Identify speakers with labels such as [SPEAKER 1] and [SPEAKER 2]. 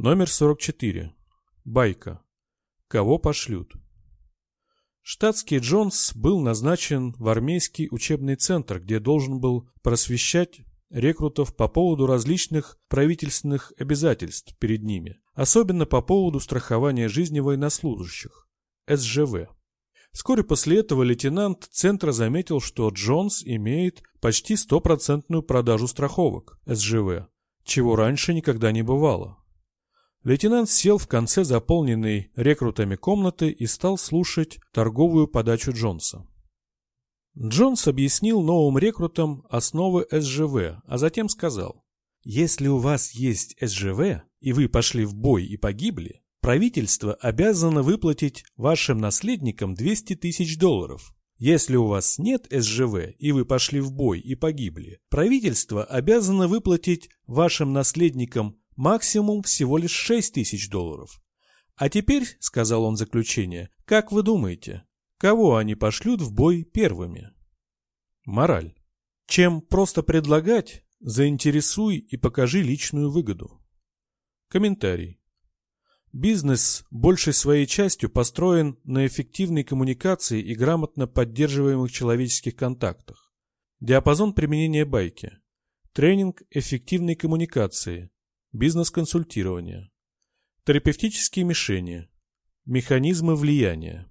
[SPEAKER 1] Номер 44. Байка. Кого пошлют? Штатский Джонс был назначен в армейский учебный центр, где должен был просвещать рекрутов по поводу различных правительственных обязательств перед ними, особенно по поводу страхования жизни военнослужащих, СЖВ. Вскоре после этого лейтенант центра заметил, что Джонс имеет почти стопроцентную продажу страховок, СЖВ, чего раньше никогда не бывало. Лейтенант сел в конце заполненной рекрутами комнаты и стал слушать торговую подачу Джонса. Джонс объяснил новым рекрутам основы СЖВ, а затем сказал, «Если у вас есть СЖВ, и вы пошли в бой и погибли, правительство обязано выплатить вашим наследникам 200 тысяч долларов. Если у вас нет СЖВ, и вы пошли в бой и погибли, правительство обязано выплатить вашим наследникам максимум всего лишь 6 тысяч долларов. А теперь, сказал он заключение, как вы думаете, кого они пошлют в бой первыми? Мораль. Чем просто предлагать, заинтересуй и покажи личную выгоду. Комментарий. Бизнес большей своей частью построен на эффективной коммуникации и грамотно поддерживаемых человеческих контактах. Диапазон применения байки. Тренинг эффективной коммуникации. Бизнес-консультирование. Терапевтические мишени. Механизмы влияния.